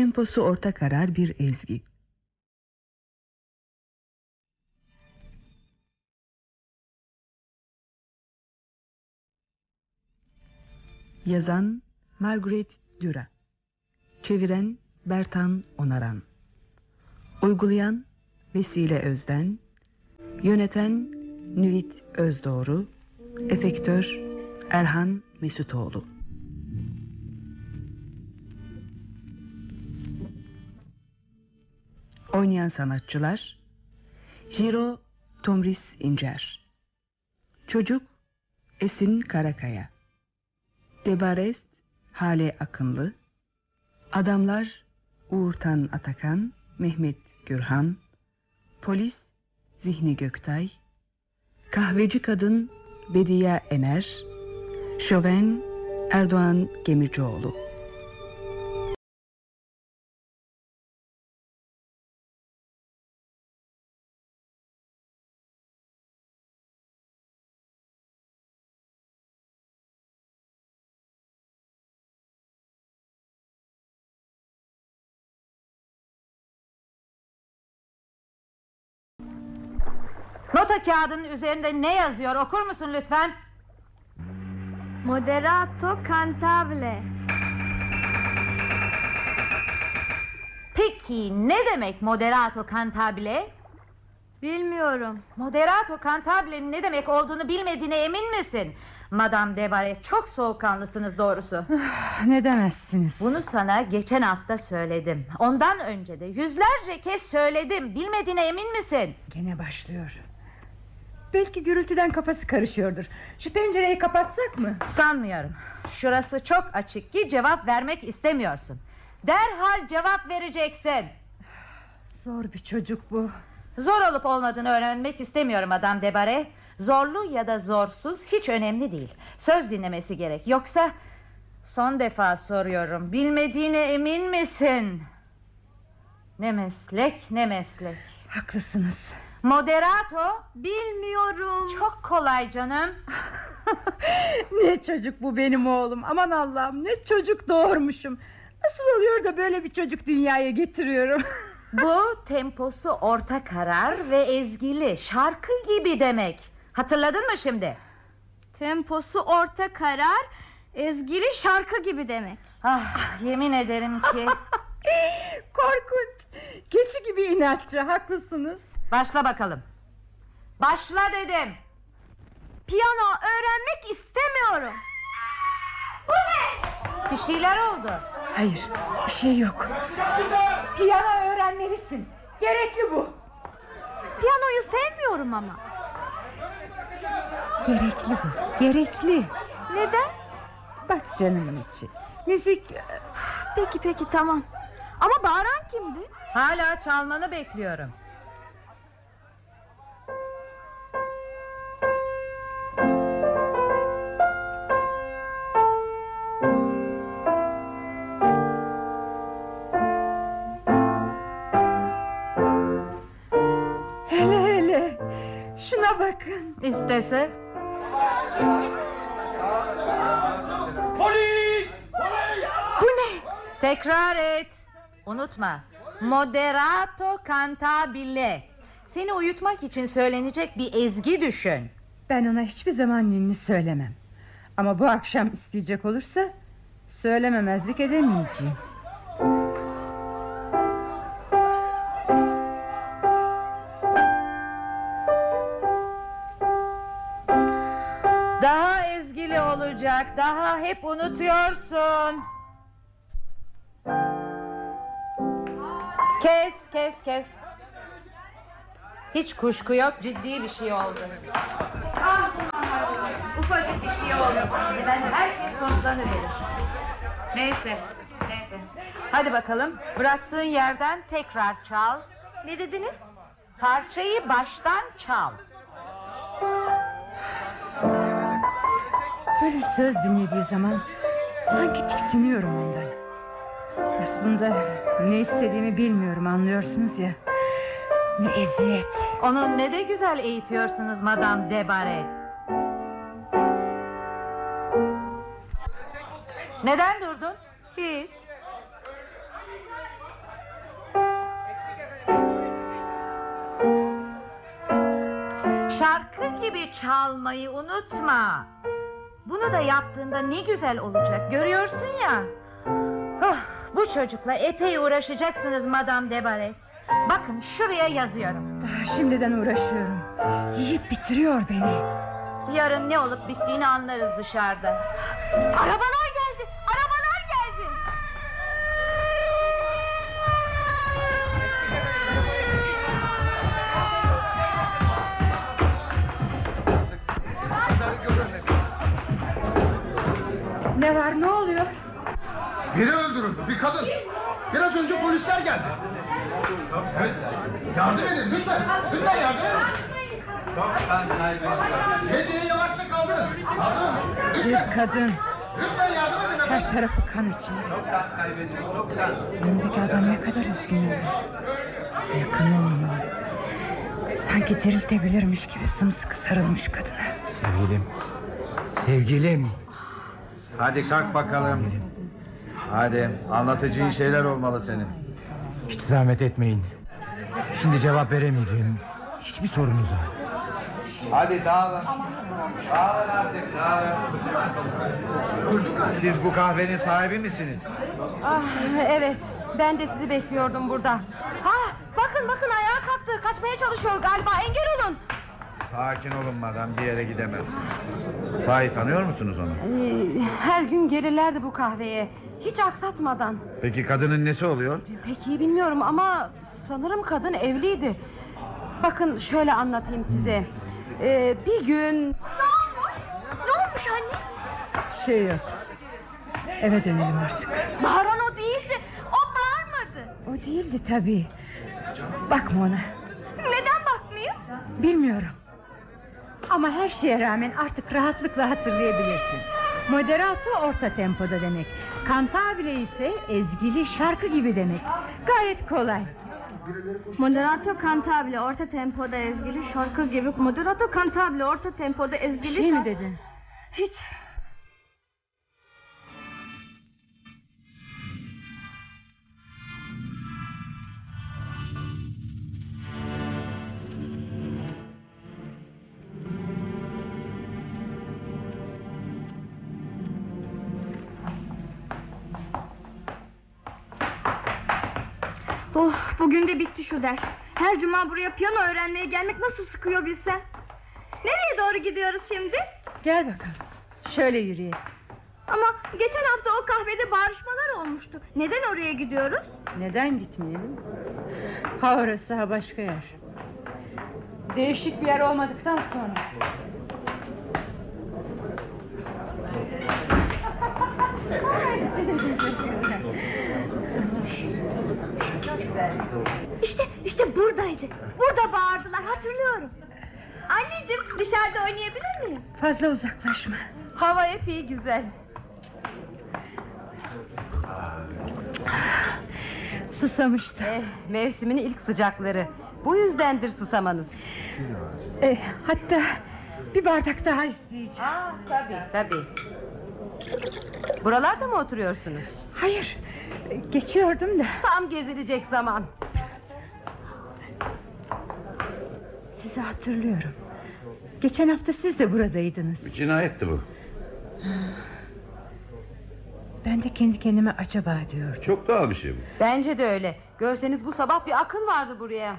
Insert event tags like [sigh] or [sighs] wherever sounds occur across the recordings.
Temposu orta karar bir ezgi. Yazan Margaret Düra Çeviren Bertan Onaran. Uygulayan Vesile Özden. Yöneten Nüvit Özdoğru Efektör Erhan Mesutoğlu Oynayan sanatçılar Jiro Tomris İncer Çocuk Esin Karakaya Debarest Hale Akınlı Adamlar Uğurtan Atakan Mehmet Gürhan Polis Zihni Göktay Kahveci Kadın Bediye Ener Şoven Erdoğan Gemircioğlu Nota kağıdının üzerinde ne yazıyor okur musun lütfen? Moderato cantabile. Peki ne demek moderato cantabile? Bilmiyorum. Moderato cantabile'nin ne demek olduğunu bilmediğine emin misin? Madame Debare çok soğukkanlısınız doğrusu. [sighs] Ne demezsiniz? Bunu sana geçen hafta söyledim. Ondan önce de yüzlerce kez söyledim. Bilmediğine emin misin? Gene başlıyor. Belki gürültüden kafası karışıyordur. Şu pencereyi kapatsak mı? Sanmıyorum. Şurası çok açık ki cevap vermek istemiyorsun. Derhal cevap vereceksin. Zor bir çocuk bu. Zor olup olmadığını öğrenmek istemiyorum adam Debare. Zorlu ya da zorsuz hiç önemli değil. Söz dinlemesi gerek. Yoksa son defa soruyorum. Bilmediğine emin misin? Ne meslek ne meslek. Haklısınız. Moderato Bilmiyorum. çok kolay canım. [laughs] ne çocuk bu benim oğlum. Aman Allah'ım ne çocuk doğurmuşum. Nasıl oluyor da böyle bir çocuk dünyaya getiriyorum. [laughs] Bu temposu orta karar ve ezgili şarkı gibi demek. Hatırladın mı şimdi? Temposu orta karar, ezgili şarkı gibi demek. Ah, yemin ederim ki. [laughs] Korkunç. Keçi gibi inatçı haklısınız. Başla bakalım. Başla dedim. Piyano öğrenmek istemiyorum. Bir şeyler oldu. Hayır bir şey yok. Piyano öğrenmelisin. Gerekli bu. Piyanoyu sevmiyorum ama. Gerekli bu. Gerekli. Neden? Bak canımın içi. Müzik Peki peki tamam. Ama bağıran kimdi? Hala çalmanı bekliyorum. Bakın. İstese. Bu ne? Tekrar et. Unutma. Moderato cantabile. Seni uyutmak için söylenecek bir ezgi düşün. Ben ona hiçbir zaman ninni söylemem. Ama bu akşam isteyecek olursa söylememezlik edemeyeceğim. Olacak. Daha hep unutuyorsun. Kes, kes, kes. Hiç kuşku yok, ciddi bir şey oldu. Ah, ufacık bir şey oldu. Ben herkes toplanıverir. Neyse, neyse. Hadi bakalım, bıraktığın yerden tekrar çal. Ne dediniz? Parçayı baştan çal. Böyle söz dinlediği zaman sanki tiksiniyorum ondan. Aslında ne istediğimi bilmiyorum anlıyorsunuz ya. Ne eziyet. Onu ne de güzel eğitiyorsunuz Madame Debare. Neden durdun? Hiç. Şarkı gibi çalmayı unutma. Bunu da yaptığında ne güzel olacak görüyorsun ya. Oh, bu çocukla epey uğraşacaksınız Madame Debaret. Bakın şuraya yazıyorum. Daha şimdiden uğraşıyorum. Yiyip bitiriyor beni. Yarın ne olup bittiğini anlarız dışarıda. Arabalar kadın. Biraz önce polisler geldi. Evet, yardım edin lütfen. Lütfen yardım edin. Sedyeyi yavaşça kaldırın. Kaldırın. Bir Lütfen. kadın. Lütfen yardım edin efendim. Her tarafı kan içinde. Yanındaki adam ne kadar üzgün. Yakın olmuyor. Sanki diriltebilirmiş gibi sımsıkı sarılmış kadına. Sevgilim. Sevgilim. Hadi kalk bakalım. Hadi anlatacağın şeyler olmalı senin. Hiç zahmet etmeyin. Şimdi cevap veremeyeceğim. Hiçbir sorunuz var. Hadi dağılın. Dağılın artık dağılın. Siz bu kahvenin sahibi misiniz? Ah, evet. Ben de sizi bekliyordum burada. Ha, bakın bakın ayağa kalktı. Kaçmaya çalışıyor galiba. Engel olun. Sakin olun madam bir yere gidemez. Sahi tanıyor musunuz onu? Ee, her gün gelirlerdi bu kahveye. Hiç aksatmadan. Peki kadının nesi oluyor? Pek iyi bilmiyorum ama sanırım kadın evliydi. Bakın şöyle anlatayım size. Ee, bir gün... Ne olmuş? Ne olmuş anne? Şey yok. Eve dönelim artık. Bağıran o değildi. O bağırmadı. O değildi tabii. Bakma ona. Neden bakmıyor? Bilmiyorum. Ama her şeye rağmen artık rahatlıkla hatırlayabilirsin. Moderato orta tempoda demek. Cantabile ise ezgili şarkı gibi demek. Gayet kolay. Moderato cantabile orta tempoda ezgili şarkı gibi. Moderato cantabile orta tempoda ezgili Şey mi şarkı- dedin? Hiç. Bugün de bitti şu ders. Her cuma buraya piyano öğrenmeye gelmek nasıl sıkıyor bilsen. Nereye doğru gidiyoruz şimdi? Gel bakalım. Şöyle yürüyelim. Ama geçen hafta o kahvede bağırışmalar olmuştu. Neden oraya gidiyoruz? Neden gitmeyelim? Ha orası ha başka yer. Değişik bir yer olmadıktan sonra. [laughs] İşte, işte buradaydı. Burada bağırdılar, hatırlıyorum. Anneciğim, dışarıda oynayabilir miyim? Fazla uzaklaşma. Hava epey güzel. Susamıştı. Eh, mevsimin ilk sıcakları. Bu yüzdendir susamanız. Eh, hatta bir bardak daha isteyeceğim. Aa, tabii tabii. Buralarda mı oturuyorsunuz? Hayır. Geçiyordum da. Tam gezilecek zaman. Sizi hatırlıyorum. Geçen hafta siz de buradaydınız. Bir cinayetti bu. Ben de kendi kendime acaba diyordum. Çok doğal bir şey bu. Bence de öyle. Görseniz bu sabah bir akın vardı buraya.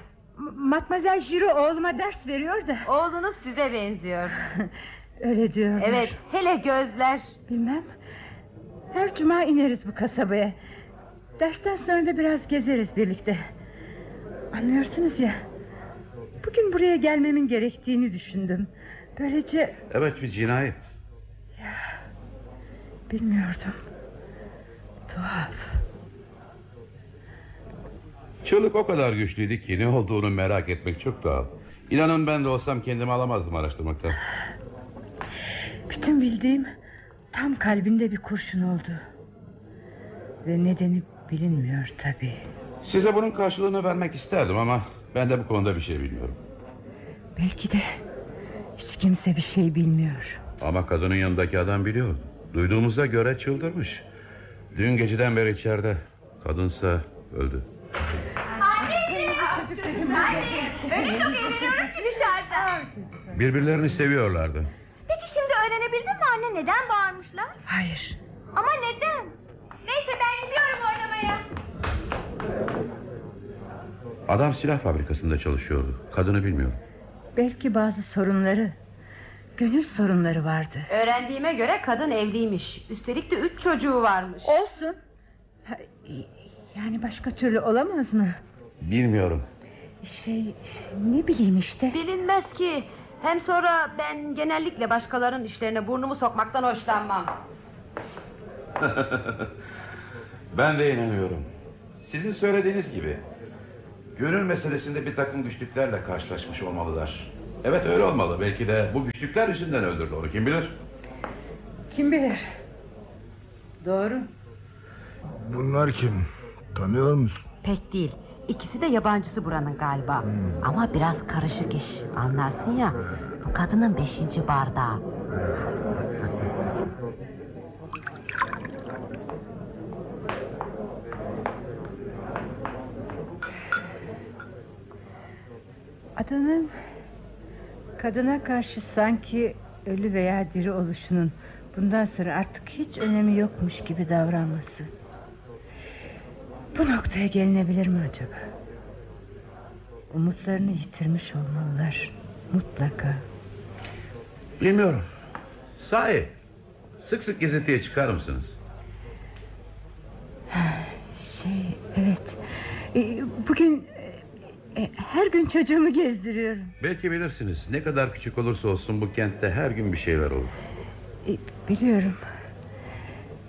Matmazel Jiro oğluma ders veriyor da. Oğlunuz size benziyor. [laughs] Öyle diyorlar. Evet, hele gözler. Bilmem. Her cuma ineriz bu kasabaya. Dersten sonra da biraz gezeriz birlikte. Anlıyorsunuz ya. Bugün buraya gelmemin gerektiğini düşündüm. Böylece Evet bir cinayet. bilmiyordum. Tuhaf. Çığlık o kadar güçlüydü ki ne olduğunu merak etmek çok doğal. İnanın ben de olsam kendimi alamazdım araştırmaktan. Bütün bildiğim tam kalbinde bir kurşun oldu. Ve nedeni bilinmiyor tabii. Size bunun karşılığını vermek isterdim ama ben de bu konuda bir şey bilmiyorum. Belki de hiç kimse bir şey bilmiyor. Ama kadının yanındaki adam biliyor. Duyduğumuza göre çıldırmış. Dün geceden beri içeride. Kadınsa öldü. Öyle çok eğleniyorum ki dışarıda. Birbirlerini seviyorlardı. Peki şimdi öğrenebildin mi anne neden bağırmışlar? Hayır. Ama neden? Neyse ben gidiyorum oynamaya. Adam silah fabrikasında çalışıyordu. Kadını bilmiyorum. Belki bazı sorunları, gönül sorunları vardı. Öğrendiğime göre kadın evliymiş. Üstelik de üç çocuğu varmış. Olsun. Ha, Yani başka türlü olamaz mı? Bilmiyorum. Şey ne bileyim işte. Bilinmez ki. Hem sonra ben genellikle başkalarının işlerine burnumu sokmaktan hoşlanmam. [laughs] ben de inanıyorum. Sizin söylediğiniz gibi. Gönül meselesinde bir takım güçlüklerle karşılaşmış olmalılar. Evet öyle olmalı. Belki de bu güçlükler yüzünden öldürdü onu. Kim bilir? Kim bilir? Doğru. Bunlar kim? Tanıyor musun? Pek değil. İkisi de yabancısı buranın galiba. Ama biraz karışık iş. Anlarsın ya. Bu kadının beşinci bardağı. Adamın kadına karşı sanki ölü veya diri oluşunun bundan sonra artık hiç önemi yokmuş gibi davranması. Bu noktaya gelinebilir mi acaba? Umutlarını yitirmiş olmalılar. Mutlaka. Bilmiyorum. Sahi. Sık sık gezintiye çıkar mısınız? Şey evet. Ee, Bugün e, her gün çocuğumu gezdiriyorum. Belki bilirsiniz. Ne kadar küçük olursa olsun bu kentte her gün bir şeyler olur. E, Biliyorum.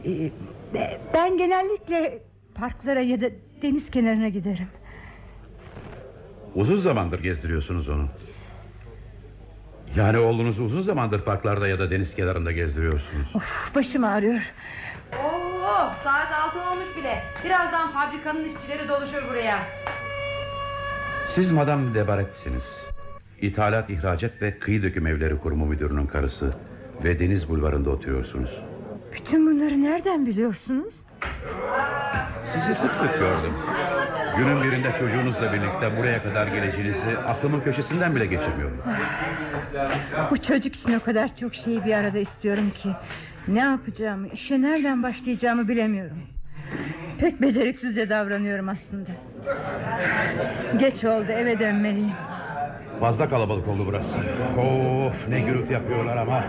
E, be- Ben genellikle parklara ya da deniz kenarına giderim. Uzun zamandır gezdiriyorsunuz onu. Yani oğlunuzu uzun zamandır parklarda ya da deniz kenarında gezdiriyorsunuz. Of, başım ağrıyor. Oo, saat altı olmuş bile. Birazdan fabrikanın işçileri doluşur buraya. Siz Madame de Barret'siniz. İthalat, ihracat ve kıyı döküm evleri kurumu müdürünün karısı. Ve deniz bulvarında oturuyorsunuz. Bütün bunları nereden biliyorsunuz? Sizi sık sık gördüm. Günün birinde çocuğunuzla birlikte buraya kadar geleceğinizi aklımın köşesinden bile geçirmiyorum. Bu çocuk için o kadar çok şeyi bir arada istiyorum ki... ...ne yapacağımı, işe nereden başlayacağımı bilemiyorum. Pek beceriksizce davranıyorum aslında. Geç oldu eve dönmeliyim. Fazla kalabalık oldu burası. Of ne gürültü yapıyorlar ama.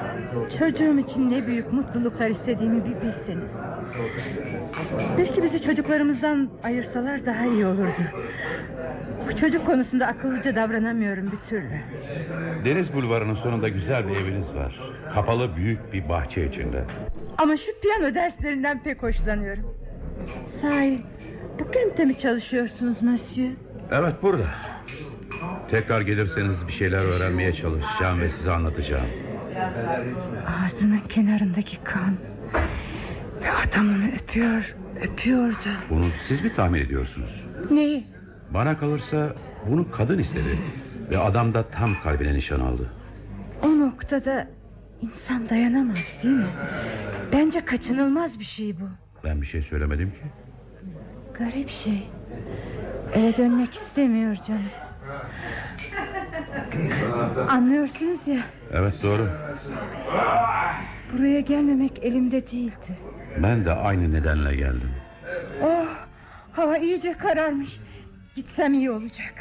Çocuğum için ne büyük mutluluklar istediğimi bir bilseniz. Belki bizi çocuklarımızdan ayırsalar daha iyi olurdu. Bu çocuk konusunda akıllıca davranamıyorum bir türlü. Deniz bulvarının sonunda güzel bir eviniz var. Kapalı büyük bir bahçe içinde. Ama şu piyano derslerinden pek hoşlanıyorum. Sahi bu kentte mi çalışıyorsunuz Monsieur? Evet burada. Tekrar gelirseniz bir şeyler öğrenmeye çalışacağım ve size anlatacağım. Ağzının kenarındaki kan. Ve adam onu öpüyor, öpüyordu. Bunu siz mi tahmin ediyorsunuz? Neyi? Bana kalırsa bunu kadın istedi. Ve adam da tam kalbine nişan aldı. O noktada insan dayanamaz değil mi? Bence kaçınılmaz bir şey bu. Ben bir şey söylemedim ki. Garip şey. Eve dönmek istemiyor canım. Anlıyorsunuz ya Evet doğru. buraya gelmemek elimde değildi. Ben de aynı nedenle geldim. Oh hava iyice kararmış. Gitsem iyi olacak.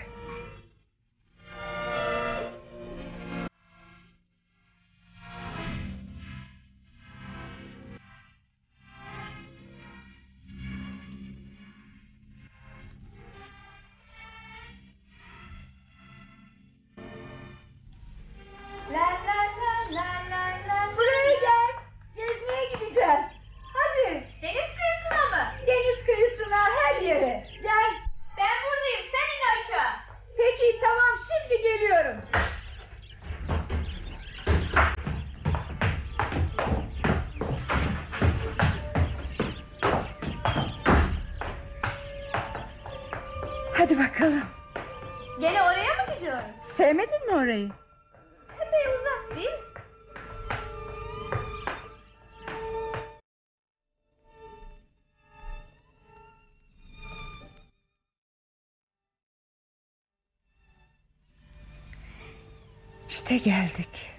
İşte geldik.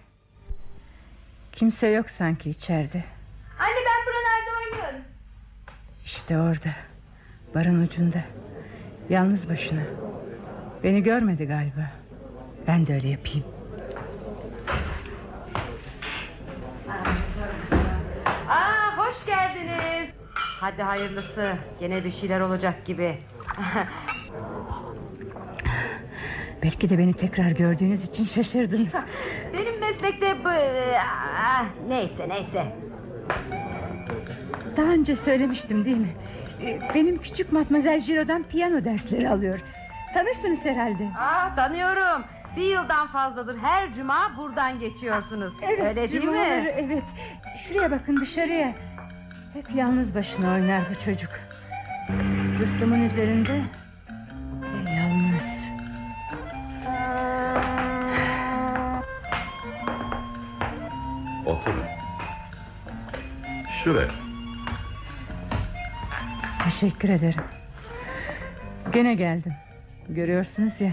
Kimse yok sanki içeride. Anne ben buralarda oynuyorum. İşte orada. Barın ucunda. Yalnız başına. Beni görmedi galiba. Ben de öyle yapayım. Aa, hoş geldiniz. Hadi hayırlısı. Gene bir şeyler olacak gibi. [laughs] Belki de beni tekrar gördüğünüz için şaşırdınız. Benim meslekte bu... Ah, neyse neyse. Daha önce söylemiştim değil mi? Ee, Benim küçük Matmazel Giro'dan piyano dersleri alıyor. Tanırsınız herhalde. Aa, tanıyorum. Bir yıldan fazladır her cuma buradan geçiyorsunuz. Evet, Öyle değil mi? Evet. Şuraya bakın dışarıya. Hep yalnız başına oynar bu çocuk. Rıhtımın üzerinde Şuraya. Teşekkür ederim. Gene geldim. Görüyorsunuz ya.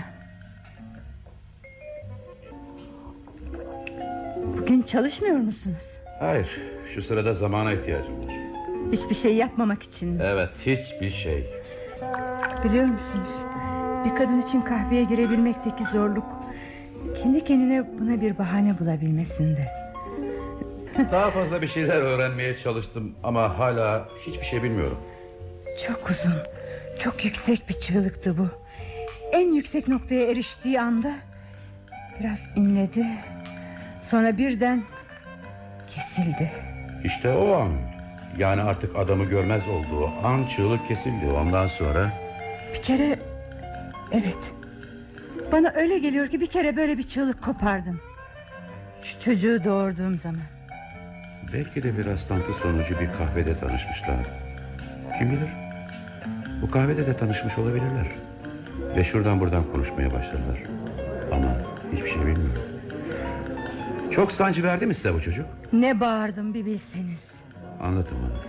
Bugün çalışmıyor musunuz? Hayır. Şu sırada zamana ihtiyacım var. Hiçbir şey yapmamak için mi? Evet hiçbir şey. Biliyor musunuz? Bir kadın için kahveye girebilmekteki zorluk... ...kendi kendine buna bir bahane bulabilmesinde. Daha fazla bir şeyler öğrenmeye çalıştım ama hala hiçbir şey bilmiyorum. Çok uzun, çok yüksek bir çığlıktı bu. En yüksek noktaya eriştiği anda... ...biraz inledi... ...sonra birden... ...kesildi. İşte o an. Yani artık adamı görmez olduğu an çığlık kesildi. Ondan sonra Bir kere... Evet. Bana öyle geliyor ki bir kere böyle bir çığlık kopardım. Şu çocuğu doğurduğum zaman. Belki de bir rastlantı sonucu bir kahvede tanışmışlar. Kim bilir? Bu kahvede de tanışmış olabilirler. Ve şuradan buradan konuşmaya başladılar. Ama hiçbir şey bilmiyorum. Çok sancı verdi mi size bu çocuk? Ne bağırdım bir bilseniz. Anlatın bana.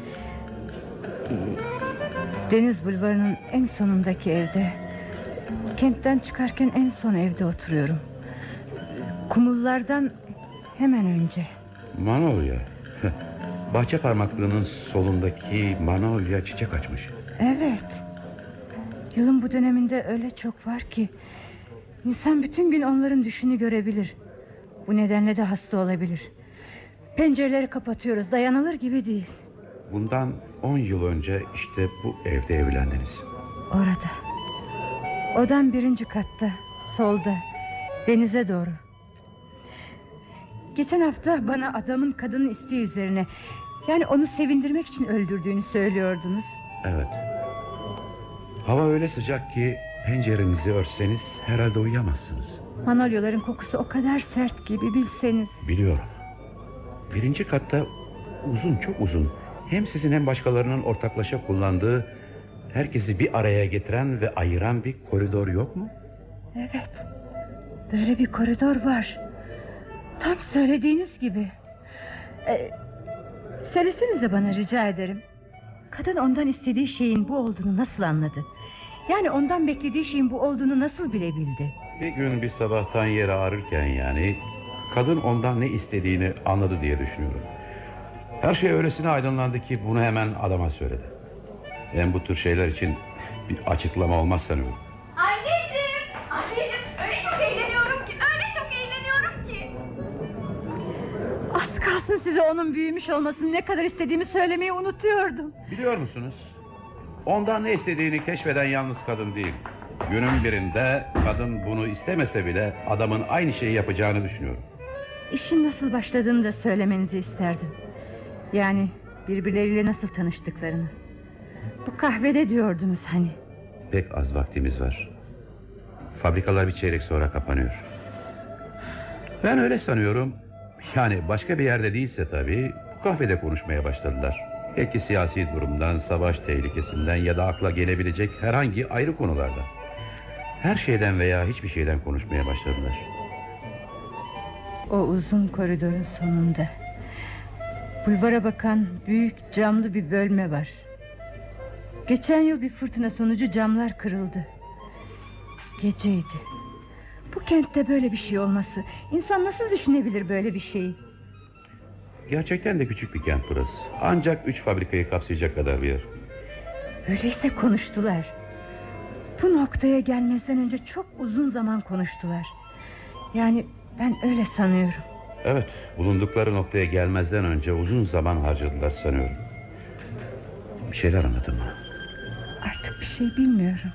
Deniz bulvarının en sonundaki evde. Kentten çıkarken en son evde oturuyorum. Kumullardan hemen önce. Manolya. Bahçe parmaklığının solundaki manolya çiçek açmış. Evet. Yılın bu döneminde öyle çok var ki... ...insan bütün gün onların düşünü görebilir. Bu nedenle de hasta olabilir. Pencereleri kapatıyoruz dayanılır gibi değil. Bundan 10 yıl önce işte bu evde evlendiniz. Orada. Odam birinci katta. Solda. Denize doğru. Geçen hafta bana adamın kadının isteği üzerine... ...yani onu sevindirmek için öldürdüğünü söylüyordunuz. Evet. Hava öyle sıcak ki pencerenizi örtseniz herhalde uyuyamazsınız. Manolyaların kokusu o kadar sert gibi bilseniz. Biliyorum. Birinci katta uzun çok uzun. Hem sizin hem başkalarının ortaklaşa kullandığı... ...herkesi bir araya getiren ve ayıran bir koridor yok mu? Evet. Böyle bir koridor var. Tam söylediğiniz gibi. Ee, söylesenize bana rica ederim. Kadın ondan istediği şeyin bu olduğunu nasıl anladı? Yani ondan beklediği şeyin bu olduğunu nasıl bilebildi? Bir gün bir sabahtan yere ağrırken yani... ...kadın ondan ne istediğini anladı diye düşünüyorum. Her şey öylesine aydınlandı ki bunu hemen adama söyledi. Ben bu tür şeyler için bir açıklama olmaz sanıyorum. Kalsın size onun büyümüş olmasını ne kadar istediğimi söylemeyi unutuyordum. Biliyor musunuz? Ondan ne istediğini keşfeden yalnız kadın değil. Günün birinde kadın bunu istemese bile adamın aynı şeyi yapacağını düşünüyorum. İşin nasıl başladığını da söylemenizi isterdim. Yani birbirleriyle nasıl tanıştıklarını. Bu kahvede diyordunuz hani. Pek az vaktimiz var. Fabrikalar bir çeyrek sonra kapanıyor. Ben öyle sanıyorum. Yani başka bir yerde değilse tabii bu kahvede konuşmaya başladılar. Belki siyasi durumdan, savaş tehlikesinden ya da akla gelebilecek herhangi ayrı konularda. Her şeyden veya hiçbir şeyden konuşmaya başladılar. O uzun koridorun sonunda. Bulvara bakan büyük camlı bir bölme var. Geçen yıl bir fırtına sonucu camlar kırıldı. Geceydi. Bu kentte böyle bir şey olması. İnsan nasıl düşünebilir böyle bir şeyi? Gerçekten de küçük bir kent burası. Ancak üç fabrikayı kapsayacak kadar bir yer. Öyleyse konuştular. Bu noktaya gelmezden önce çok uzun zaman konuştular. Yani ben öyle sanıyorum. Evet, bulundukları noktaya gelmezden önce uzun zaman harcadılar sanıyorum. Bir şeyler anlatın bana. Artık bir şey bilmiyorum.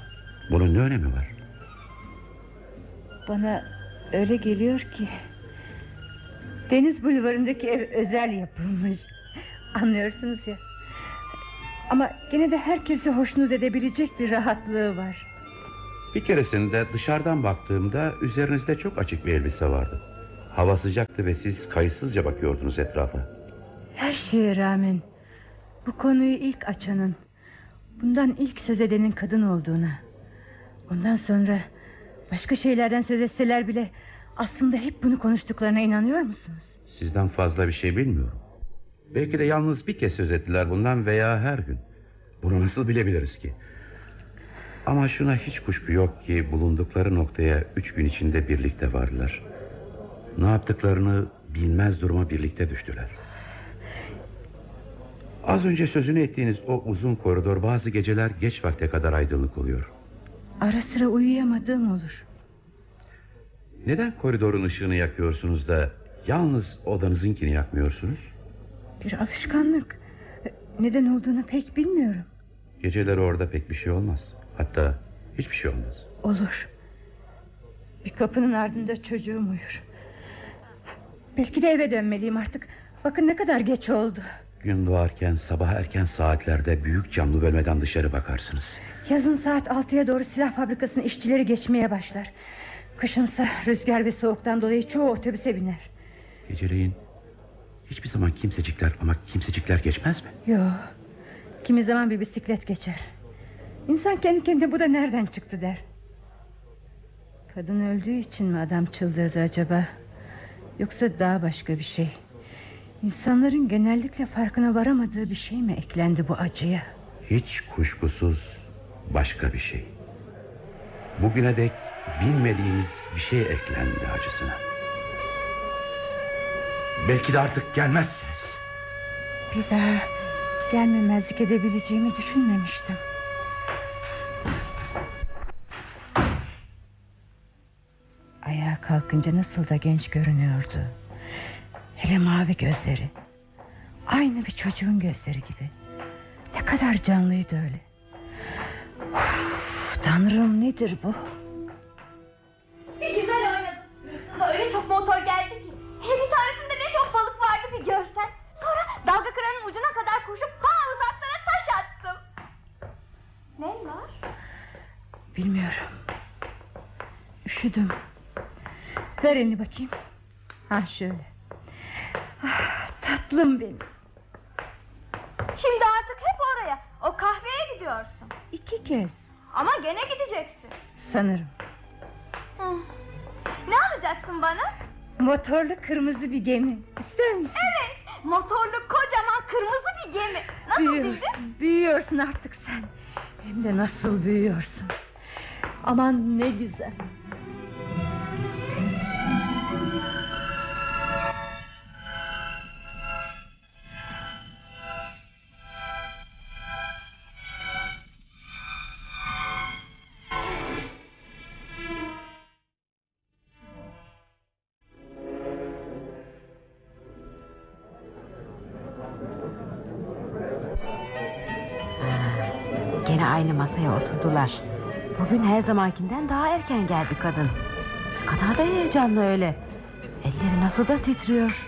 Bunun ne önemi var? Bana öyle geliyor ki... Deniz bulvarındaki ev özel yapılmış. Anlıyorsunuz ya. Ama gene de herkesi hoşnut edebilecek bir rahatlığı var. Bir keresinde dışarıdan baktığımda üzerinizde çok açık bir elbise vardı. Hava sıcaktı ve siz kayıtsızca bakıyordunuz etrafa. Her şeye rağmen bu konuyu ilk açanın, bundan ilk söz edenin kadın olduğuna, ondan sonra başka şeylerden söz etseler bile aslında hep bunu konuştuklarına inanıyor musunuz? Sizden fazla bir şey bilmiyorum. Belki de yalnız bir kez söz ettiler bundan veya her gün. Bunu nasıl bilebiliriz ki? Ama şuna hiç kuşku yok ki bulundukları noktaya üç gün içinde birlikte vardılar. Ne yaptıklarını bilmez duruma birlikte düştüler. Az önce sözünü ettiğiniz o uzun koridor bazı geceler geç vakte kadar aydınlık oluyor. Ara sıra uyuyamadığım olur. Neden koridorun ışığını yakıyorsunuz da yalnız odanızınkini yakmıyorsunuz? Bir alışkanlık. Neden olduğunu pek bilmiyorum. Geceleri orada pek bir şey olmaz. Hatta hiçbir şey olmaz. Olur. Bir kapının ardında çocuğum uyur. Belki de eve dönmeliyim artık. Bakın ne kadar geç oldu. Gün doğarken sabah erken saatlerde büyük camlı bölmeden dışarı bakarsınız. Yazın saat altıya doğru silah fabrikasının işçileri geçmeye başlar. Kışınsa rüzgar ve soğuktan dolayı çoğu otobüse biner. Geceleyin hiçbir zaman kimsecikler ama kimsecikler geçmez mi? Yok. Kimi zaman bir bisiklet geçer. İnsan kendi kendine bu da nereden çıktı der. Kadın öldüğü için mi adam çıldırdı acaba? Yoksa daha başka bir şey. İnsanların genellikle farkına varamadığı bir şey mi eklendi bu acıya? Hiç kuşkusuz başka bir şey. Bugüne dek bilmediğimiz bir şey eklendi acısına. Belki de artık gelmezsiniz. Bir daha gelmemezlik edebileceğimi düşünmemiştim. Ayağa kalkınca nasıl da genç görünüyordu. Hele mavi gözleri. Aynı bir çocuğun gözleri gibi. Ne kadar canlıydı öyle. Uf, tanrım nedir bu? Ne güzel oynadın. Aslında öyle çok motor geldi ki. Bir tanesinde ne çok balık vardı bir görsen. Sonra dalga kıranın ucuna kadar koşup ta uzaklara taş attım. Ne var? Bilmiyorum. Üşüdüm. Ver elini bakayım. Ha şöyle. Ah, tatlım benim. Şimdi artık hep oraya. O kahveye gidiyorsun. Kez Ama gene gideceksin. sanırım. Hı. Ne alacaksın bana? Motorlu kırmızı bir gemi. İster misin? Evet. Motorlu kocaman kırmızı bir gemi. Nasıl bildin? Büyüyorsun, büyüyorsun artık sen. Hem de nasıl büyüyorsun. Aman ne güzel. Aynı masaya oturdular. Bugün her zamankinden daha erken geldi kadın. Ne kadar da heyecanlı öyle. Elleri nasıl da titriyor.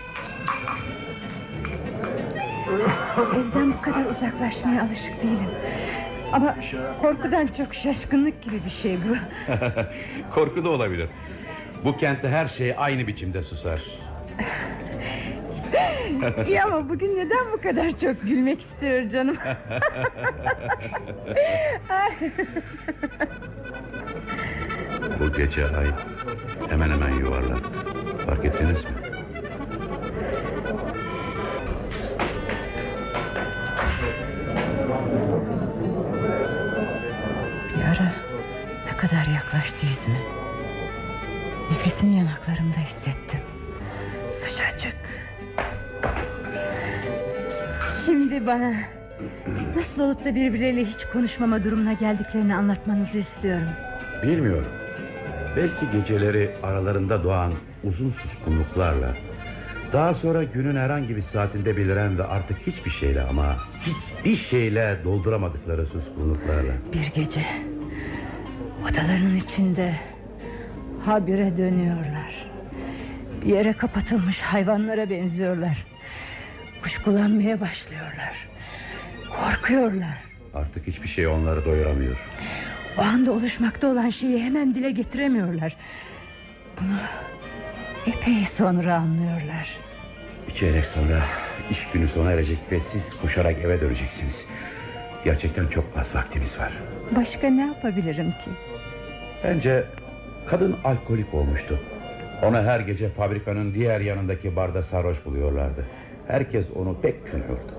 Evden bu kadar uzaklaşmaya alışık değilim. Ama korkudan çok şaşkınlık gibi bir şey bu. [laughs] Korku da olabilir. Bu kentte her şey aynı biçimde susar. İyi ama bugün neden bu kadar çok gülmek istiyor canım? Bu gece ay hemen hemen yuvarlak. Fark ettiniz mi? Bana nasıl olup da birbirleriyle hiç konuşmama durumuna geldiklerini anlatmanızı istiyorum. Bilmiyorum. Belki geceleri aralarında doğan uzun suskunluklarla... ...daha sonra günün herhangi bir saatinde beliren ve artık hiçbir şeyle ama... ...hiçbir şeyle dolduramadıkları suskunluklarla. Bir gece odalarının içinde habire dönüyorlar. Bir yere kapatılmış hayvanlara benziyorlar. Kuşkulanmaya başlıyorlar. Korkuyorlar. Artık hiçbir şey onları doyuramıyor. O anda oluşmakta olan şeyi hemen dile getiremiyorlar. Bunu epey sonra anlıyorlar. Bir çeyrek sonra iş günü sona erecek ve siz koşarak eve döneceksiniz. Gerçekten çok az vaktimiz var. Başka ne yapabilirim ki? Bence kadın alkolik olmuştu. Onu her gece fabrikanın diğer yanındaki barda sarhoş buluyorlardı. Herkes onu pek kınıyordu.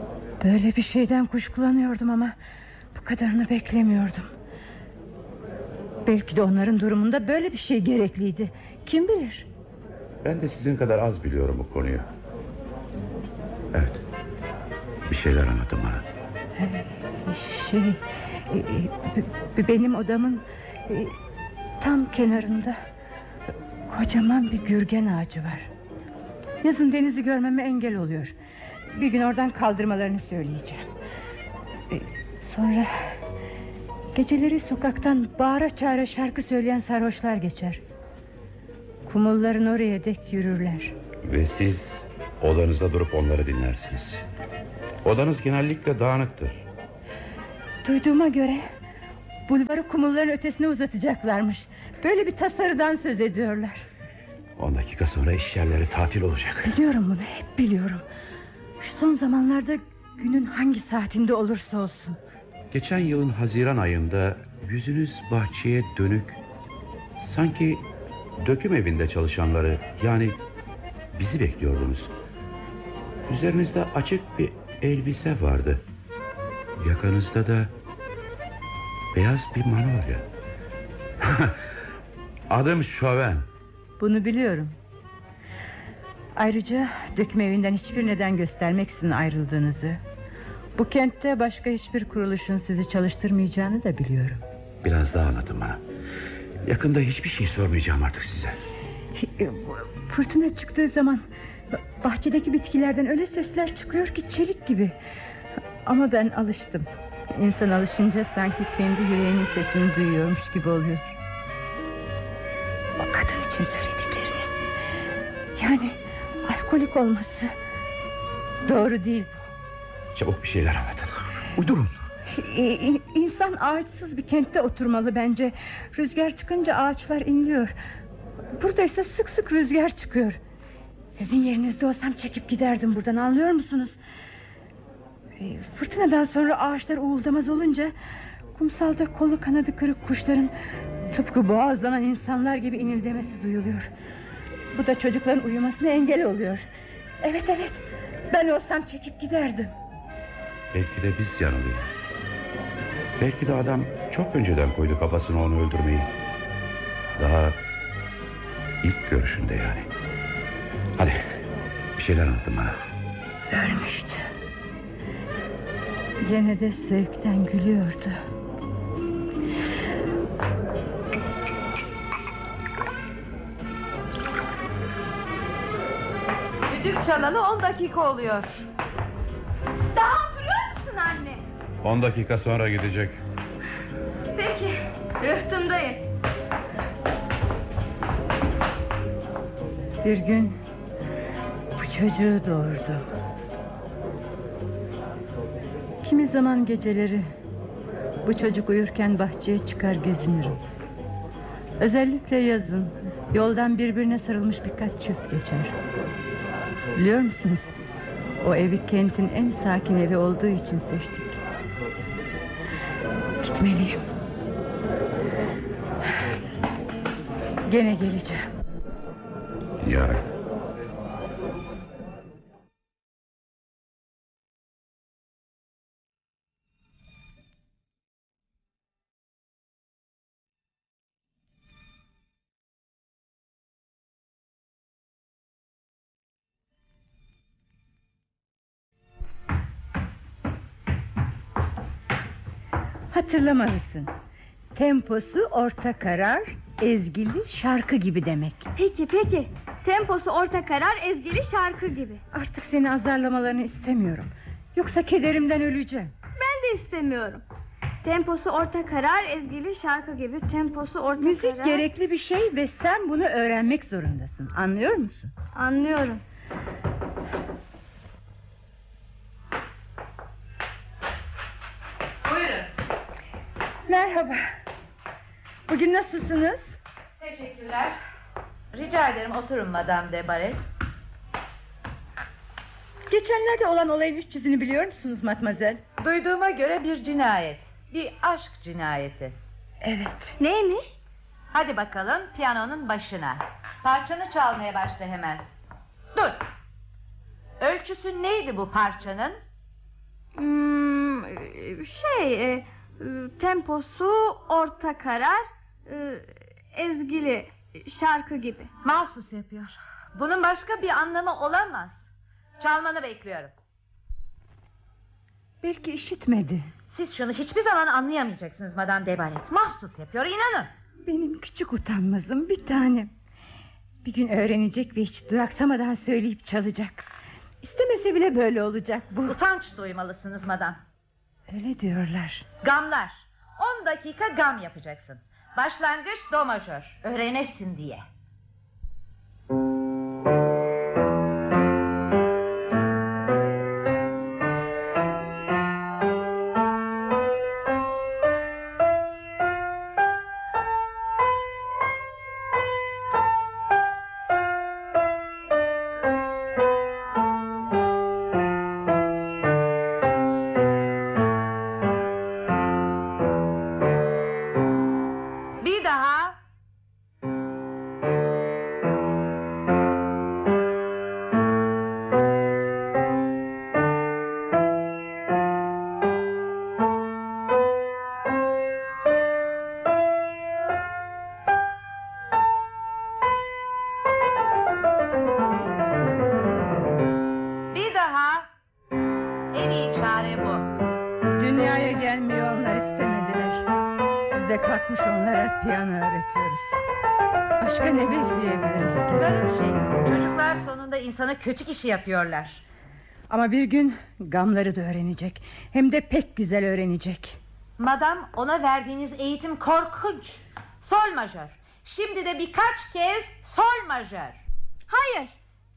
Böyle bir şeyden kuşkulanıyordum ama bu kadarını beklemiyordum. Belki de onların durumunda böyle bir şey gerekliydi. Kim bilir? Ben de sizin kadar az biliyorum bu konuyu. Evet. Bir şeyler anlatın bana. Şey, e, e, benim odamın e, tam kenarında kocaman bir gürgen ağacı var. Yazın denizi görmeme engel oluyor. Bir gün oradan kaldırmalarını söyleyeceğim. E, Sonra geceleri sokaktan bağıra çağıra şarkı söyleyen sarhoşlar geçer. Kumulların oraya dek yürürler. Ve siz odanızda durup onları dinlersiniz. Odanız genellikle dağınıktır. Duyduğuma göre bulvarı kumulların ötesine uzatacaklarmış. Böyle bir tasarıdan söz ediyorlar. 10 dakika sonra iş yerleri tatil olacak. Biliyorum bunu hep biliyorum. Son zamanlarda günün hangi saatinde olursa olsun. Geçen yılın Haziran ayında yüzünüz bahçeye dönük sanki döküm evinde çalışanları yani bizi bekliyordunuz. Üzerinizde açık bir elbise vardı. Yakanızda da beyaz bir manolya. [laughs] Adım Şoven. Bunu biliyorum. Ayrıca döküm evinden hiçbir neden göstermeksizin ayrıldığınızı... ...bu kentte başka hiçbir kuruluşun sizi çalıştırmayacağını da biliyorum. Biraz daha anlatın bana. Yakında hiçbir şey sormayacağım artık size. Fırtına çıktığı zaman bahçedeki bitkilerden öyle sesler çıkıyor ki çelik gibi. Ama ben alıştım. İnsan alışınca sanki kendi yüreğinin sesini duyuyormuş gibi oluyor. O kadın için söyledikleriniz. Yani alkolik olması doğru değil Çabuk bir şeyler anlatın. Uydurun. İ- İ- İnsan ağaçsız bir kentte oturmalı bence. Rüzgar çıkınca ağaçlar inliyor. Burada ise sık sık rüzgar çıkıyor. Sizin yerinizde olsam çekip giderdim buradan anlıyor musunuz? E, Fırtınadan sonra ağaçlar uğuldamaz olunca... ...kumsalda kolu kanadı kırık kuşların... ...tıpkı boğazlanan insanlar gibi inildemesi duyuluyor. Bu da çocukların uyumasına engel oluyor. Evet evet ben olsam çekip giderdim. Belki de biz yanılıyoruz. Belki de adam çok önceden koydu kafasına onu öldürmeyi. Daha ilk görüşünde yani. Hadi bir şeyler anlatın bana. Ölmüştü. Gene de zevkten gülüyordu. Düdük çalalı 10 dakika oluyor. Daha oturuyor musun anne? 10 dakika sonra gidecek. Peki. Rıhtımdayım. Bir gün bu çocuğu doğurdu. Kimi zaman geceleri bu çocuk uyurken bahçeye çıkar gezinirim. Özellikle yazın yoldan birbirine sarılmış birkaç çift geçer. Biliyor musunuz? O evi kentin en sakin evi olduğu için seçtik. Gitmeliyim. Gene geleceğim. Yarın. Hatırlamalısın. Temposu orta karar, ezgili şarkı gibi demek. Peki peki. Temposu orta karar ezgili şarkı gibi. Artık seni azarlamalarını istemiyorum. Yoksa kederimden öleceğim. Ben de istemiyorum. Temposu orta karar ezgili şarkı gibi. Temposu orta Müzik karar. gerekli bir şey ve sen bunu öğrenmek zorundasın. Anlıyor musun? Anlıyorum. Merhaba. Bugün nasılsınız? Teşekkürler. Rica ederim oturun Madame de Baret. Geçenlerde olan olayın üç yüzünü biliyor musunuz Matmazel? Duyduğuma göre bir cinayet. Bir aşk cinayeti. Evet. Neymiş? Hadi bakalım piyanonun başına. Parçanı çalmaya başla hemen. Dur. Ölçüsü neydi bu parçanın? Hmm, şey, e, temposu orta karar, e, ezgili şarkı gibi. Mahsus yapıyor. Bunun başka bir anlamı olamaz. Çalmanı bekliyorum. Belki işitmedi. Siz şunu hiçbir zaman anlayamayacaksınız Madame Debaret. Mahsus yapıyor inanın. Benim küçük utanmazım bir tanem. Bir gün öğrenecek ve hiç duraksamadan söyleyip çalacak. İstemese bile böyle olacak bu. Utanç duymalısınız Madame. Öyle diyorlar. Gamlar. 10 dakika gam yapacaksın. Başlangıç do majör. Öğrenesin diye. Kötü kişi yapıyorlar. Ama bir gün gamları da öğrenecek. Hem de pek güzel öğrenecek. Madam ona verdiğiniz eğitim korkunç. Sol majör. Şimdi de birkaç kez sol majör. Hayır.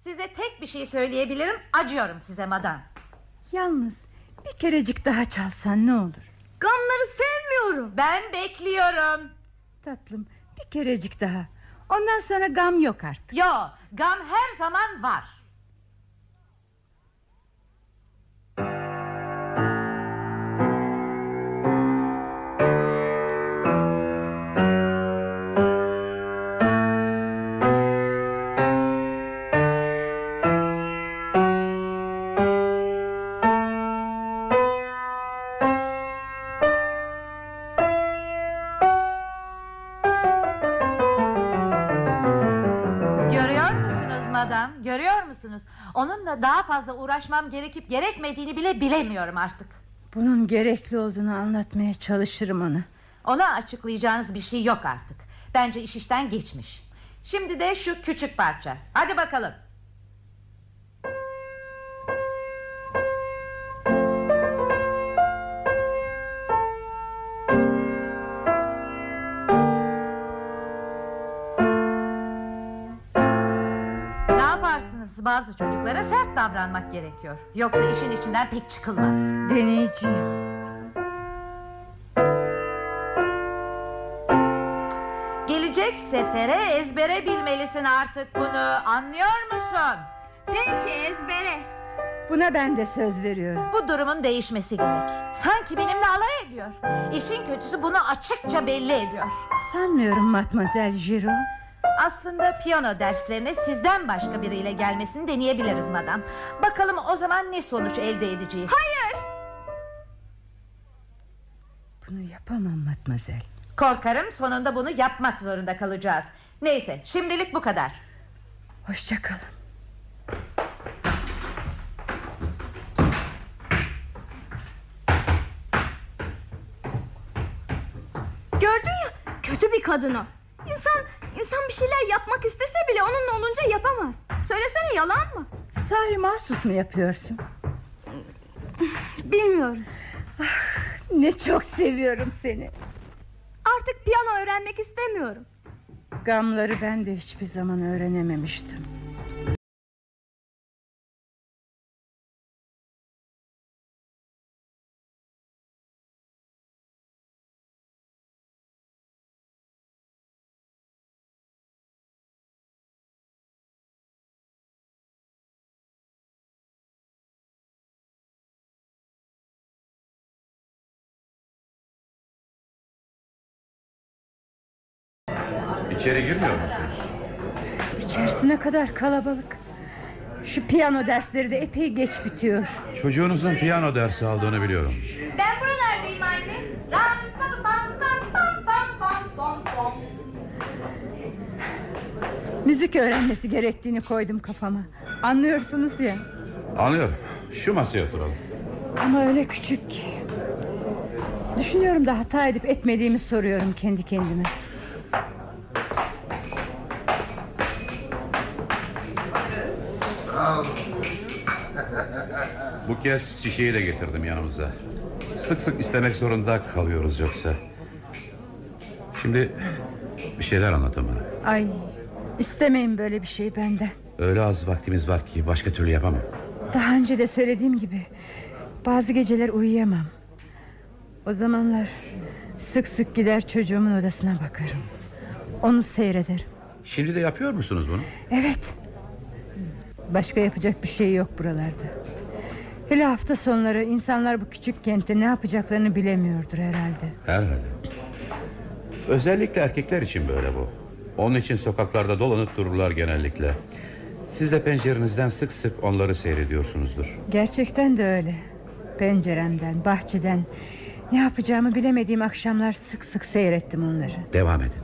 Size tek bir şey söyleyebilirim. Acıyorum size madam. Yalnız bir kerecik daha çalsan ne olur? Gamları sevmiyorum. Ben bekliyorum. Tatlım bir kerecik daha. Ondan sonra gam yok artık. Yo, gam her zaman var. Fazla uğraşmam gerekip gerekmediğini bile bilemiyorum artık. Bunun gerekli olduğunu anlatmaya çalışırım ona. Ona açıklayacağınız bir şey yok artık. Bence iş işten geçmiş. Şimdi de şu küçük parça. Hadi bakalım. Bazı çocuklara sert davranmak gerekiyor. Yoksa işin içinden pek çıkılmaz. Deneyeceğim. Gelecek sefere ezbere bilmelisin artık bunu. Anlıyor musun? Peki ezbere. Buna ben de söz veriyorum. Bu durumun değişmesi gerek. Sanki benimle alay ediyor. İşin kötüsü bunu açıkça belli ediyor. Sanmıyorum Matmazel Giro. Aslında piyano derslerine sizden başka biriyle gelmesini deneyebiliriz madam. Bakalım o zaman ne sonuç elde edeceğiz. Hayır. Bunu yapamam Matmazel. Korkarım sonunda bunu yapmak zorunda kalacağız. Neyse şimdilik bu kadar. Hoşçakalın. Gördün ya kötü bir kadın o. İnsan, insan bir şeyler yapmak istese bile onunla olunca yapamaz. Söylesene yalan mı? Sahi mahsus mu yapıyorsun? Bilmiyorum. Ne çok seviyorum seni. Artık piyano öğrenmek istemiyorum. Gamları ben de hiçbir zaman öğrenememiştim. İçeri girmiyor musunuz? İçerisine kadar kalabalık. Şu piyano dersleri de epey geç bitiyor. Çocuğunuzun piyano dersi aldığını biliyorum. Ben buralardayım anne. Müzik öğrenmesi gerektiğini koydum kafama. Anlıyorsunuz ya. Anlıyorum. Şu masaya oturalım. Ama öyle küçük ki. Düşünüyorum da hata edip etmediğimi soruyorum kendi kendime. Bu kez şişeyi de getirdim yanımıza. Sık sık istemek zorunda kalıyoruz yoksa. Şimdi bir şeyler anlatın bana. Ay istemeyin böyle bir şey benden. Öyle az vaktimiz var ki başka türlü yapamam. Daha önce de söylediğim gibi bazı geceler uyuyamam. O zamanlar sık sık gider çocuğumun odasına bakarım. Onu seyrederim. Şimdi de yapıyor musunuz bunu? Evet. Başka yapacak bir şey yok buralarda. Hele hafta sonları insanlar bu küçük kentte ne yapacaklarını bilemiyordur herhalde. Herhalde. Özellikle erkekler için böyle bu. Onun için sokaklarda dolanıp dururlar genellikle. Siz de pencerenizden sık sık onları seyrediyorsunuzdur. Gerçekten de öyle. Penceremden, bahçeden ne yapacağımı bilemediğim akşamlar sık sık seyrettim onları. Devam edin.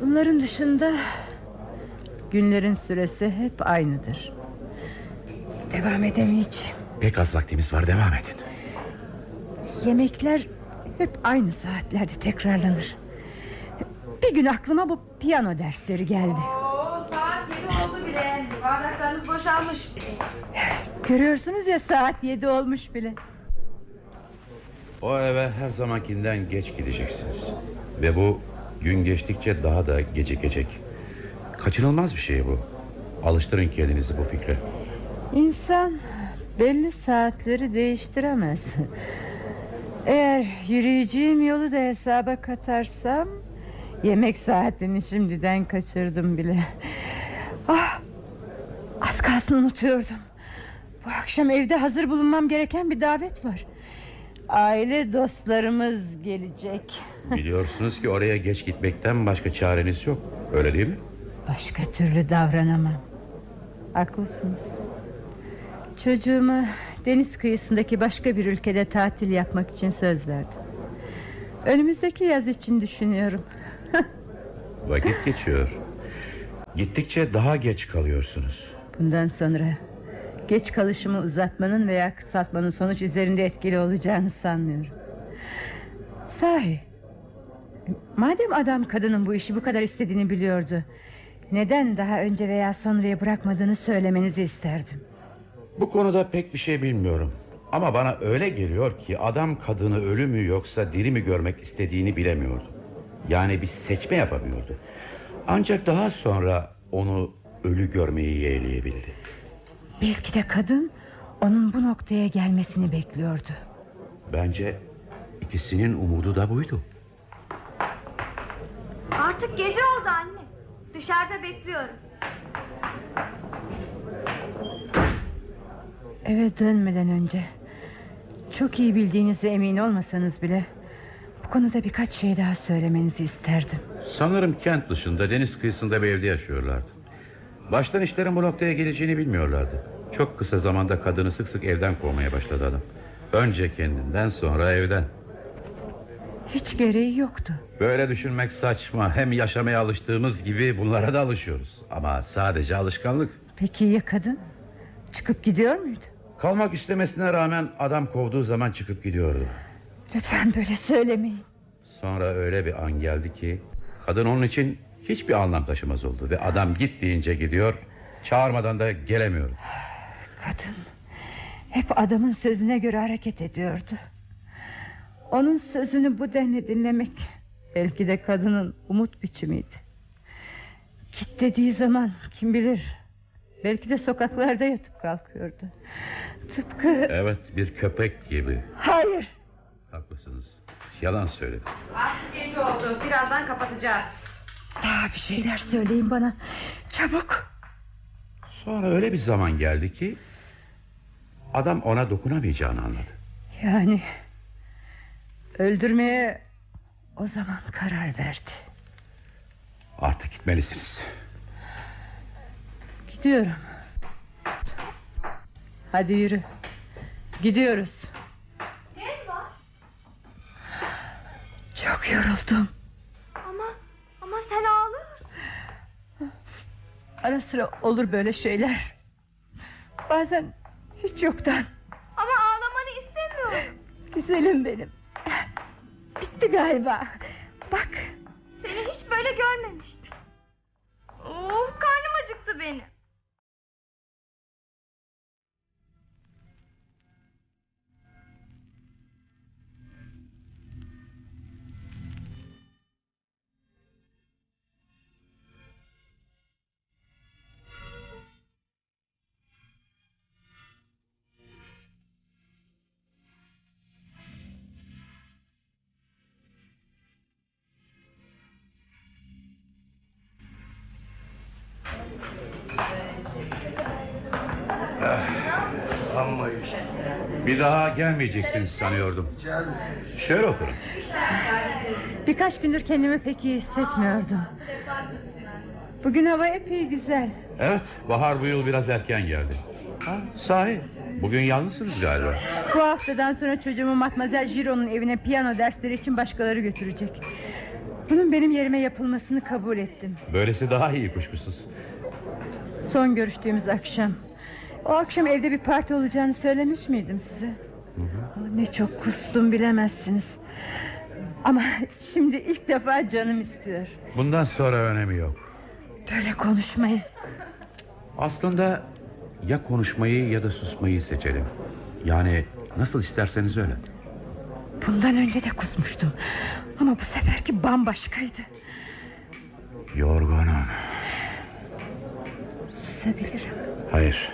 Bunların dışında günlerin süresi hep aynıdır. Devam edemeyeceğim. Pek az vaktimiz var devam edin. Yemekler hep aynı saatlerde tekrarlanır. Bir gün aklıma bu piyano dersleri geldi. Oo, saat yedi oldu bile. Bardaklarınız boşalmış. Görüyorsunuz ya saat yedi olmuş bile. O eve her zamankinden geç gideceksiniz. Ve bu gün geçtikçe daha da gecikecek. Kaçınılmaz bir şey bu. Alıştırın kendinizi bu fikre. İnsan belli saatleri değiştiremez. Eğer yürüyeceğim yolu da hesaba katarsam... ...yemek saatini şimdiden kaçırdım bile. Ah, az kalsın unutuyordum. Bu akşam evde hazır bulunmam gereken bir davet var. Aile dostlarımız gelecek. Biliyorsunuz ki oraya geç gitmekten başka çareniz yok. Öyle değil mi? Başka türlü davranamam. Haklısınız. Çocuğuma deniz kıyısındaki başka bir ülkede tatil yapmak için söz verdim. Önümüzdeki yaz için düşünüyorum. [laughs] Vakit geçiyor. Gittikçe daha geç kalıyorsunuz. Bundan sonra geç kalışımı uzatmanın veya kısaltmanın sonuç üzerinde etkili olacağını sanmıyorum. Sahi. Madem adam kadının bu işi bu kadar istediğini biliyordu. Neden daha önce veya sonraya bırakmadığını söylemenizi isterdim. Bu konuda pek bir şey bilmiyorum. Ama bana öyle geliyor ki adam kadını ölü mü yoksa diri mi görmek istediğini bilemiyordu. Yani bir seçme yapamıyordu. Ancak daha sonra onu ölü görmeyi yeğleyebildi. Belki de kadın onun bu noktaya gelmesini bekliyordu. Bence ikisinin umudu da buydu. Artık gece oldu anne. Dışarıda bekliyorum. Eve dönmeden önce çok iyi bildiğinize emin olmasanız bile bu konuda birkaç şey daha söylemenizi isterdim. Sanırım kent dışında deniz kıyısında bir evde yaşıyorlardı. Baştan işlerin bu noktaya geleceğini bilmiyorlardı. Çok kısa zamanda kadını sık sık evden kovmaya başladı adam. Önce kendinden sonra evden. Hiç gereği yoktu. Böyle düşünmek saçma. Hem yaşamaya alıştığımız gibi bunlara da alışıyoruz. Ama sadece alışkanlık. Peki ya kadın? Çıkıp gidiyor muydu? Kalmak istemesine rağmen adam kovduğu zaman çıkıp gidiyordu. Lütfen böyle söylemeyin. Sonra öyle bir an geldi ki kadın onun için hiçbir anlam taşımaz oldu ve adam git deyince gidiyor, çağırmadan da gelemiyor. Kadın hep adamın sözüne göre hareket ediyordu. Onun sözünü bu denli dinlemek belki de kadının umut biçimiydi. Git dediği zaman kim bilir belki de sokaklarda yatıp kalkıyordu. Tıpkı Evet bir köpek gibi. hayır Haklısınız. Yalan söyledim. Geç oldu. Birazdan kapatacağız. daha bir şeyler söyleyin bana çabuk. Sonra öyle bir zaman geldi ki adam ona dokunamayacağını anladı. Yani öldürmeye o zaman karar verdi. Artık gitmelisiniz. Gidiyorum. Hadi yürü. Gidiyoruz. Ne var? Çok yoruldum. Ama ama sen ağlıyorsun. Ara sıra olur böyle şeyler. Bazen hiç yoktan. Ama ağlamanı istemiyorum. Güzelim benim. Bitti galiba. Bak. Seni hiç böyle görmemiştim. Of karnım acıktı benim. İşte. Bir daha gelmeyeceksiniz sanıyordum. Şöyle oturun. Birkaç gündür kendimi pek iyi hissetmiyordum. Bugün hava epey güzel. Evet bahar bu yıl biraz erken geldi. Ha, sahi bugün yalnızsınız galiba. Bu haftadan sonra çocuğumu Matmazel Giro'nun evine piyano dersleri için başkaları götürecek. Bunun benim yerime yapılmasını kabul ettim. Böylesi daha iyi kuşkusuz. Son görüştüğümüz akşam. O akşam evde bir parti olacağını söylemiş miydim size? Oh, Ne çok kustum bilemezsiniz. Ama [laughs] şimdi ilk defa canım istiyor. Bundan sonra önemi yok. Böyle konuşmayı. Aslında ya konuşmayı ya da susmayı seçelim. Yani nasıl isterseniz öyle. Bundan önce de kusmuştum. Ama bu seferki bambaşkaydı. Yorgunum. Susabilirim. Hayır.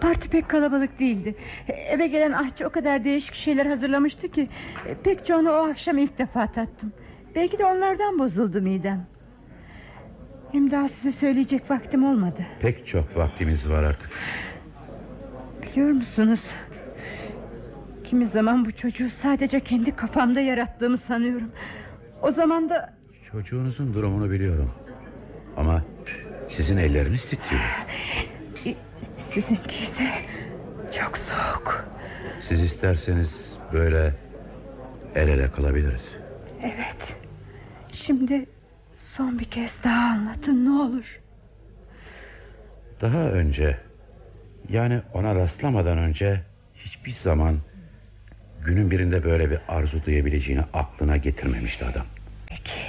Parti pek kalabalık değildi. Eve gelen ahçı o kadar değişik şeyler hazırlamıştı ki... e, ...pek çoğunu o akşam ilk defa tattım. Belki de onlardan bozuldu midem. Hem daha size söyleyecek vaktim olmadı. Pek çok vaktimiz var artık. Biliyor musunuz? Kimi zaman bu çocuğu sadece kendi kafamda yarattığımı sanıyorum. O zaman da Çocuğunuzun durumunu biliyorum. Ama sizin elleriniz titriyor. [laughs] sizinki ise çok soğuk. Siz isterseniz böyle el ele kalabiliriz. Evet. Şimdi son bir kez daha anlatın ne olur. Daha önce yani ona rastlamadan önce hiçbir zaman günün birinde böyle bir arzu duyabileceğini aklına getirmemişti adam. Peki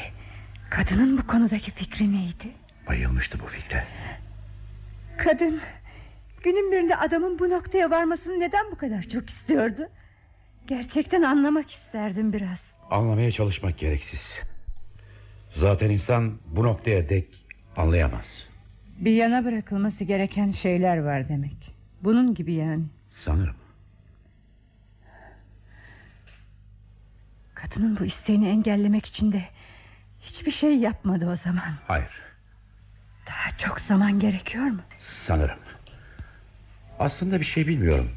kadının bu konudaki fikri neydi? Bayılmıştı bu fikre. Kadın günün birinde adamın bu noktaya varmasını neden bu kadar çok istiyordu? Gerçekten anlamak isterdim biraz. Anlamaya çalışmak gereksiz. Zaten insan bu noktaya dek anlayamaz. Bir yana bırakılması gereken şeyler var demek. Bunun gibi yani. Sanırım. Kadının bu isteğini engellemek için de hiçbir şey yapmadı o zaman. Hayır. Daha çok zaman gerekiyor mu? Sanırım. Aslında bir şey bilmiyorum.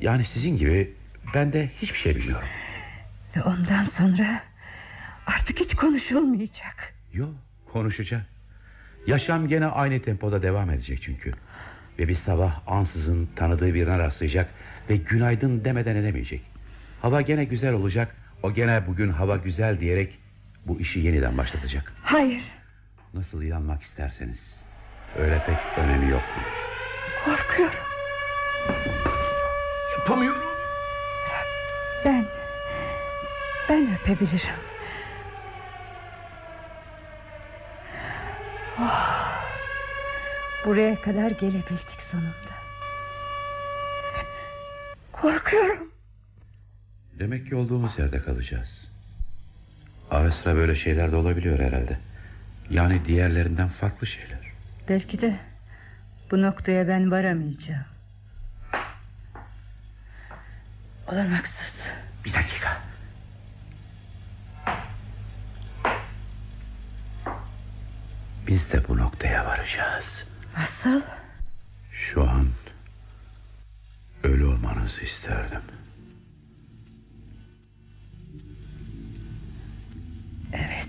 Yani sizin gibi ben de hiçbir şey bilmiyorum. Ve ondan sonra artık hiç konuşulmayacak. Yok konuşacak. Yaşam gene aynı tempoda devam edecek çünkü. Ve bir sabah ansızın tanıdığı birine rastlayacak ve günaydın demeden edemeyecek. Hava gene güzel olacak. O gene bugün hava güzel diyerek bu işi yeniden başlatacak. Hayır Nasıl inanmak isterseniz. Öyle pek önemi yok. korkuyorum. Yapamıyorum. Ben Ben öpebilirim. Oh, buraya kadar gelebildik sonunda. Korkuyorum. Demek ki olduğumuz yerde kalacağız. Ara sıra böyle şeyler de olabiliyor herhalde. Yani diğerlerinden farklı şeyler. Belki de bu noktaya ben varamayacağım. Olanaksız. Bir dakika. Biz de bu noktaya varacağız. Nasıl? Şu an ölü olmanızı isterdim. Evet.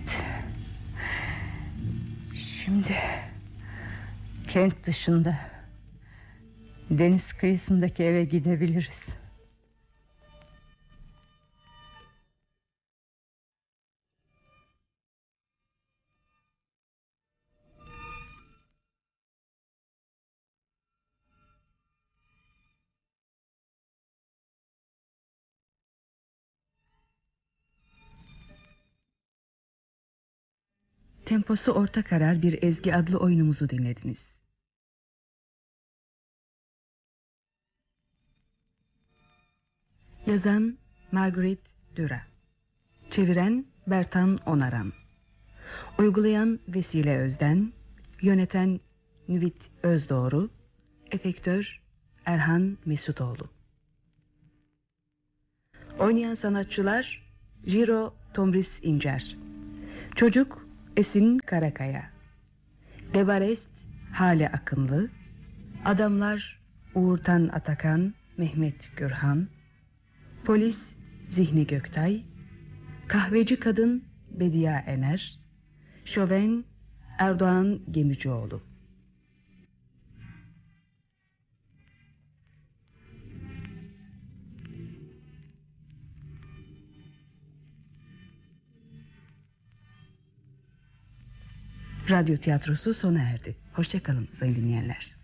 Şimdi kent dışında deniz kıyısındaki eve gidebiliriz. Temposu orta karar bir ezgi adlı oyunumuzu dinlediniz. Yazan Margaret Düra Çeviren Bertan Onaran. Uygulayan Vesile Özden. Yöneten Nüvit Özdoğru Efektör Erhan Mesutoğlu. Oynayan sanatçılar Jiro Tomris İncer. Çocuk Esin Karakaya. Devarest Hale Akınlı Adamlar Uğurtan Atakan Mehmet Gürhan. Polis Zihni Göktay. Kahveci Kadın Bediye Ener. Şoven Erdoğan Gemicioğlu Radyo tiyatrosu sona erdi. Hoşçakalın sayın dinleyenler.